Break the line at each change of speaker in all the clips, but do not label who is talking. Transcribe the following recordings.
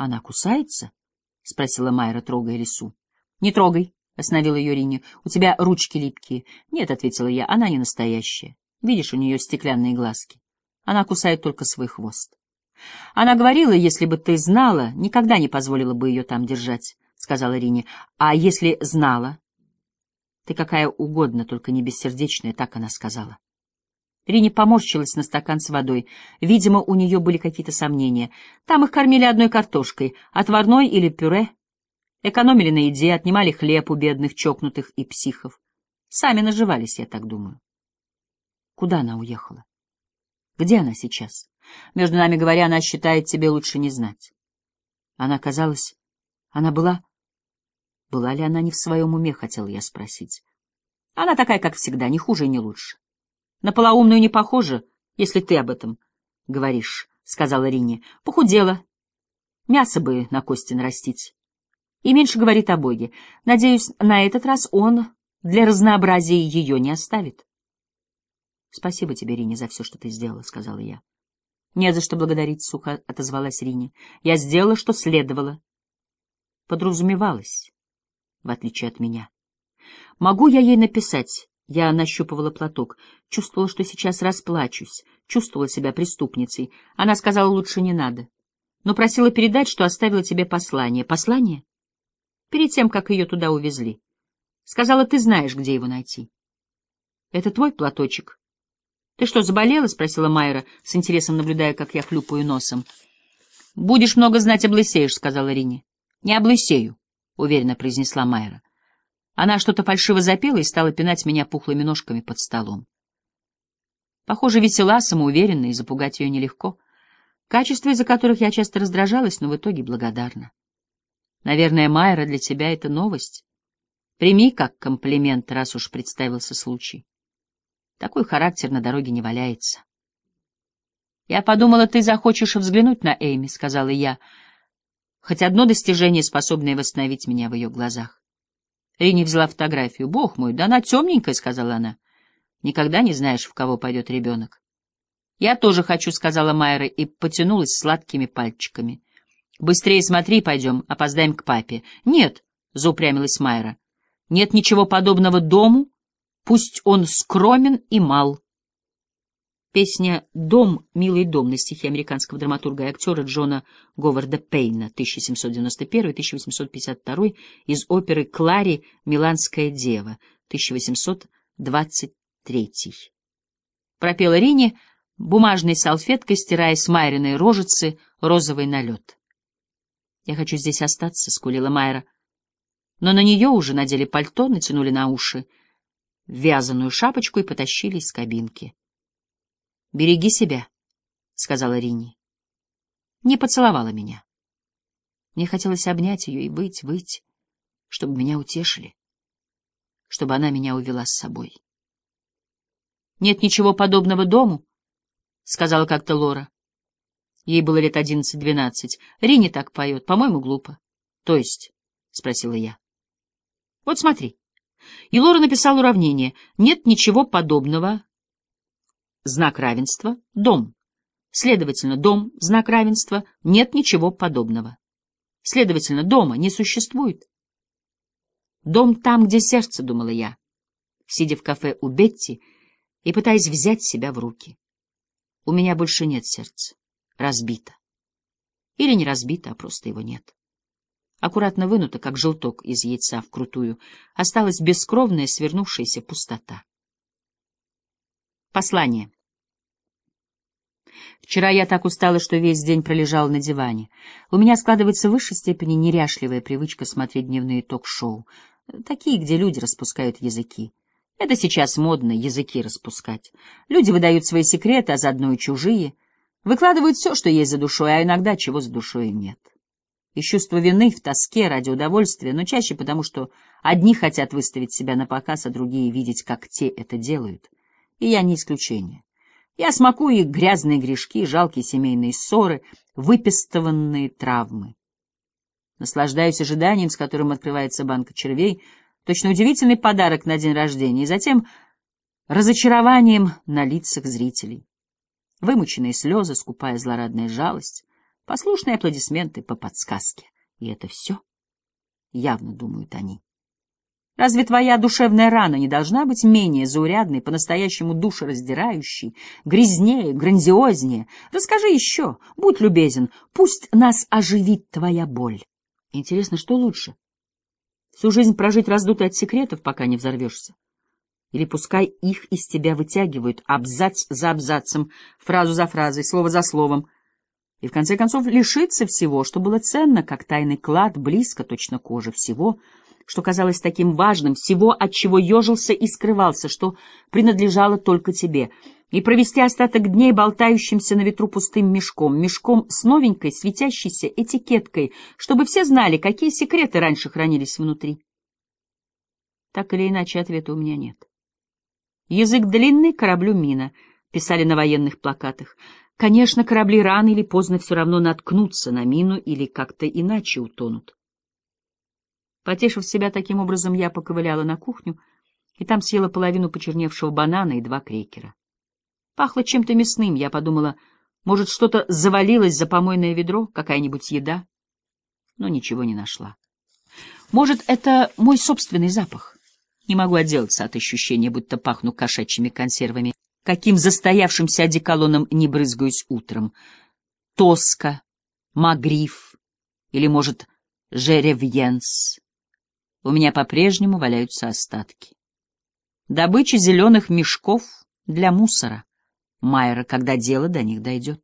Она кусается? — спросила Майра, трогая лису. — Не трогай, — остановила ее Рине. — У тебя ручки липкие. — Нет, — ответила я, — она не настоящая. Видишь, у нее стеклянные глазки. Она кусает только свой хвост. Она говорила, если бы ты знала, никогда не позволила бы ее там держать, — сказала Рине. — А если знала? Ты какая угодно, только не бессердечная, так она сказала. Рине поморщилась на стакан с водой. Видимо, у нее были какие-то сомнения. Там их кормили одной картошкой, отварной или пюре. Экономили на еде, отнимали хлеб у бедных, чокнутых и психов. Сами наживались, я так думаю. Куда она уехала? Где она сейчас? Между нами говоря, она считает тебе лучше не знать. Она казалась... Она была... Была ли она не в своем уме, хотел я спросить. Она такая, как всегда, не хуже и не лучше. На полоумную не похожа, если ты об этом говоришь, — сказала Рине. Похудела. Мясо бы на кости нарастить. И меньше говорит о Боге. Надеюсь, на этот раз он для разнообразия ее не оставит. — Спасибо тебе, Рине, за все, что ты сделала, — сказала я. — Не за что благодарить, — сухо отозвалась Рине. — Я сделала, что следовало. Подразумевалось, в отличие от меня. Могу я ей написать? Я нащупывала платок, чувствовала, что сейчас расплачусь, чувствовала себя преступницей. Она сказала, лучше не надо. Но просила передать, что оставила тебе послание. Послание? Перед тем, как ее туда увезли. Сказала, ты знаешь, где его найти. Это твой платочек? «Ты что, заболела?» — спросила Майра, с интересом наблюдая, как я хлюпаю носом. «Будешь много знать, облысеешь», — сказала Рине. «Не облысею», — уверенно произнесла Майра. Она что-то фальшиво запела и стала пинать меня пухлыми ножками под столом. Похоже, весела, самоуверенна, и запугать ее нелегко. Качества, из-за которых я часто раздражалась, но в итоге благодарна. Наверное, Майра, для тебя это новость. Прими как комплимент, раз уж представился случай. Такой характер на дороге не валяется. «Я подумала, ты захочешь взглянуть на Эйми», — сказала я, хоть одно достижение, способное восстановить меня в ее глазах. Рини взяла фотографию. «Бог мой, да она темненькая», — сказала она. «Никогда не знаешь, в кого пойдет ребенок». «Я тоже хочу», — сказала Майра и потянулась сладкими пальчиками. «Быстрее смотри, пойдем, опоздаем к папе». «Нет», — заупрямилась Майра, — «нет ничего подобного дому, Пусть он скромен и мал. Песня «Дом, милый дом» на стихи американского драматурга и актера Джона Говарда Пейна 1791-1852 из оперы «Клари. Миланская дева» 1823. Пропела Рине бумажной салфеткой, стирая с рожицы розовый налет. «Я хочу здесь остаться», — скулила Майра. Но на нее уже надели пальто, натянули на уши — вязаную шапочку и потащили из кабинки. — Береги себя, — сказала Рини. Не поцеловала меня. Мне хотелось обнять ее и быть, быть, чтобы меня утешили, чтобы она меня увела с собой. — Нет ничего подобного дому, — сказала как-то Лора. Ей было лет одиннадцать-двенадцать. Рини так поет, по-моему, глупо. — То есть? — спросила я. — Вот смотри. И Лора написал уравнение. Нет ничего подобного. Знак равенства — дом. Следовательно, дом — знак равенства. Нет ничего подобного. Следовательно, дома не существует. Дом там, где сердце, — думала я, сидя в кафе у Бетти и пытаясь взять себя в руки. У меня больше нет сердца. Разбито. Или не разбито, а просто его нет аккуратно вынута, как желток из яйца вкрутую, осталась бескровная свернувшаяся пустота. Послание. Вчера я так устала, что весь день пролежала на диване. У меня складывается в высшей степени неряшливая привычка смотреть дневные ток-шоу, такие, где люди распускают языки. Это сейчас модно, языки распускать. Люди выдают свои секреты, а заодно и чужие. Выкладывают все, что есть за душой, а иногда чего за душой нет и чувство вины в тоске ради удовольствия, но чаще потому, что одни хотят выставить себя на показ, а другие видеть, как те это делают. И я не исключение. Я смакую их грязные грешки, жалкие семейные ссоры, выпистыванные травмы. Наслаждаюсь ожиданием, с которым открывается банка червей, точно удивительный подарок на день рождения, и затем разочарованием на лицах зрителей. Вымученные слезы, скупая злорадная жалость, Послушные аплодисменты по подсказке. И это все? Явно думают они. Разве твоя душевная рана не должна быть менее заурядной, по-настоящему душераздирающей, грязнее, грандиознее? Расскажи еще, будь любезен, пусть нас оживит твоя боль. Интересно, что лучше? Всю жизнь прожить раздутой от секретов, пока не взорвешься? Или пускай их из тебя вытягивают абзац за абзацем, фразу за фразой, слово за словом, и в конце концов лишиться всего, что было ценно, как тайный клад, близко, точно кожи, всего — что казалось таким важным, всего, от чего ежился и скрывался, что принадлежало только тебе, и провести остаток дней болтающимся на ветру пустым мешком, мешком с новенькой светящейся этикеткой, чтобы все знали, какие секреты раньше хранились внутри. Так или иначе, ответа у меня нет. Язык длинный, кораблю мина, писали на военных плакатах. Конечно, корабли рано или поздно все равно наткнутся на мину или как-то иначе утонут. Потешив себя таким образом, я поковыляла на кухню и там съела половину почерневшего банана и два крекера. Пахло чем-то мясным, я подумала, может, что-то завалилось за помойное ведро, какая-нибудь еда, но ничего не нашла. Может, это мой собственный запах? Не могу отделаться от ощущения, будто пахну кошачьими консервами, каким застоявшимся одеколоном не брызгаюсь утром. Тоска, Магриф или, может, Жеревьенс. У меня по-прежнему валяются остатки. Добыча зеленых мешков для мусора. Майера, когда дело до них дойдет.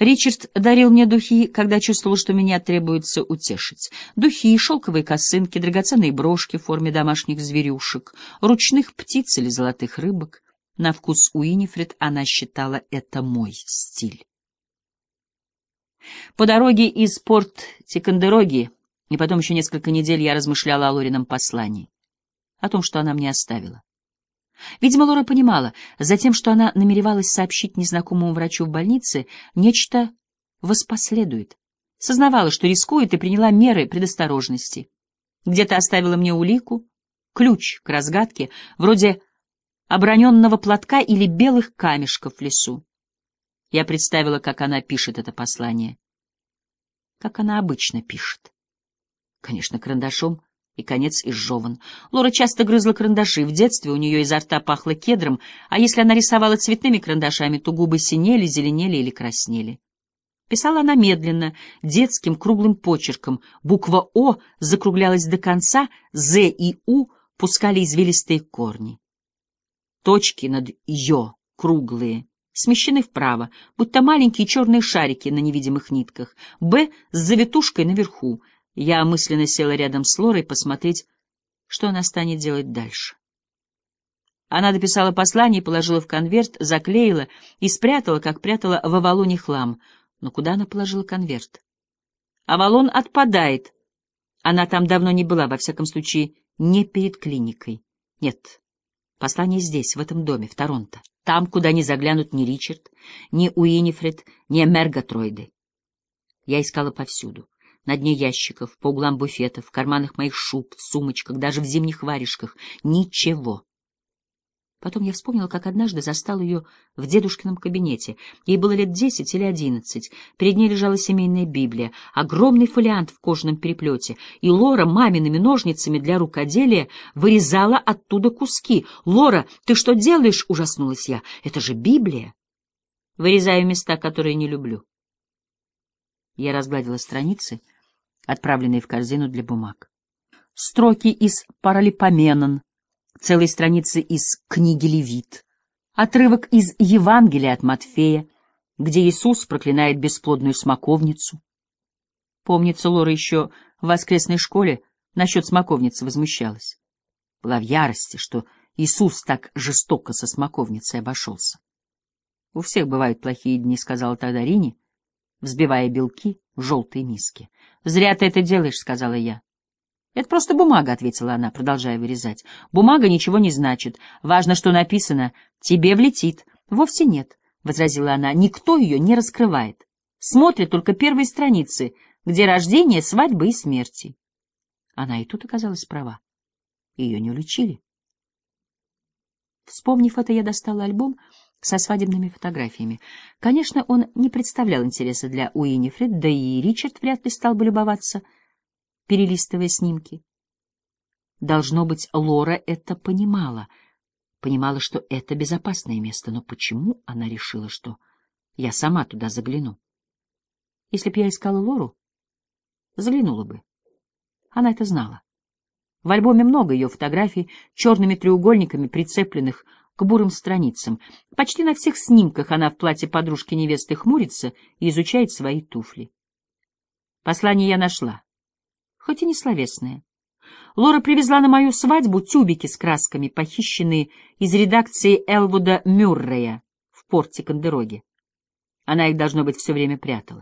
Ричард дарил мне духи, когда чувствовал, что меня требуется утешить. Духи, шелковые косынки, драгоценные брошки в форме домашних зверюшек, ручных птиц или золотых рыбок. На вкус Уинифред она считала это мой стиль. По дороге из порт Тикандероги и потом еще несколько недель я размышляла о Лорином послании, о том, что она мне оставила. Видимо, Лора понимала, за тем, что она намеревалась сообщить незнакомому врачу в больнице, нечто воспоследует. Сознавала, что рискует, и приняла меры предосторожности. Где-то оставила мне улику, ключ к разгадке, вроде оброненного платка или белых камешков в лесу. Я представила, как она пишет это послание. Как она обычно пишет. Конечно, карандашом, и конец изжеван. Лора часто грызла карандаши. В детстве у нее изо рта пахло кедром, а если она рисовала цветными карандашами, то губы синели, зеленели или краснели. Писала она медленно, детским круглым почерком. Буква «О» закруглялась до конца, «З» и «У» пускали извилистые корни. Точки над «Ё» круглые, смещены вправо, будто маленькие черные шарики на невидимых нитках. «Б» с завитушкой наверху — я мысленно села рядом с Лорой посмотреть, что она станет делать дальше. Она дописала послание, положила в конверт, заклеила и спрятала, как прятала в Авалоне хлам. Но куда она положила конверт? Авалон отпадает. Она там давно не была, во всяком случае, не перед клиникой. Нет, послание здесь, в этом доме, в Торонто. Там, куда не заглянут ни Ричард, ни Уинифред, ни Мерготройды. Я искала повсюду на дне ящиков, по углам буфетов, в карманах моих шуб, в сумочках, даже в зимних варежках. Ничего. Потом я вспомнила, как однажды застал ее в дедушкином кабинете. Ей было лет десять или одиннадцать. Перед ней лежала семейная Библия, огромный фолиант в кожаном переплете, и Лора мамиными ножницами для рукоделия вырезала оттуда куски. «Лора, ты что делаешь?» — ужаснулась я. «Это же Библия!» Вырезаю места, которые не люблю. Я разгладила страницы — отправленные в корзину для бумаг. Строки из Паралипоменон, целые страницы из книги Левит, отрывок из Евангелия от Матфея, где Иисус проклинает бесплодную смоковницу. Помнится, Лора еще в воскресной школе насчет смоковницы возмущалась. Была в ярости, что Иисус так жестоко со смоковницей обошелся. — У всех бывают плохие дни, — сказала тогда Рине, взбивая белки в желтые миски. — Зря ты это делаешь, — сказала я. — Это просто бумага, — ответила она, продолжая вырезать. — Бумага ничего не значит. Важно, что написано. Тебе влетит. — Вовсе нет, — возразила она. — Никто ее не раскрывает. Смотрит только первые страницы, где рождение, свадьбы и смерти. Она и тут оказалась права. Ее не уличили. Вспомнив это, я достала альбом со свадебными фотографиями. Конечно, он не представлял интереса для Уинифред, да и Ричард вряд ли стал бы любоваться, перелистывая снимки. Должно быть, Лора это понимала, понимала, что это безопасное место, но почему она решила, что я сама туда загляну? Если б я искала Лору, заглянула бы. Она это знала. В альбоме много ее фотографий, черными треугольниками, прицепленных к бурым страницам. Почти на всех снимках она в платье подружки невесты хмурится и изучает свои туфли. Послание я нашла, хоть и не словесное. Лора привезла на мою свадьбу тюбики с красками, похищенные из редакции Элвуда Мюррея в порте Кондероге. Она их, должно быть, все время прятала.